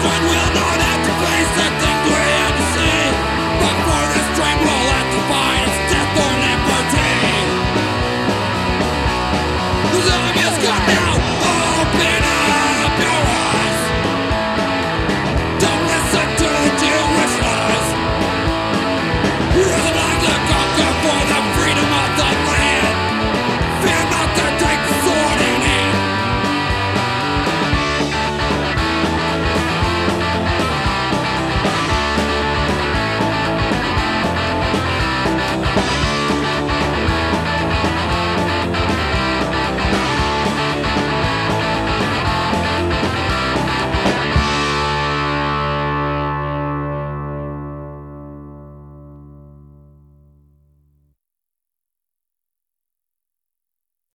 children will know that to face the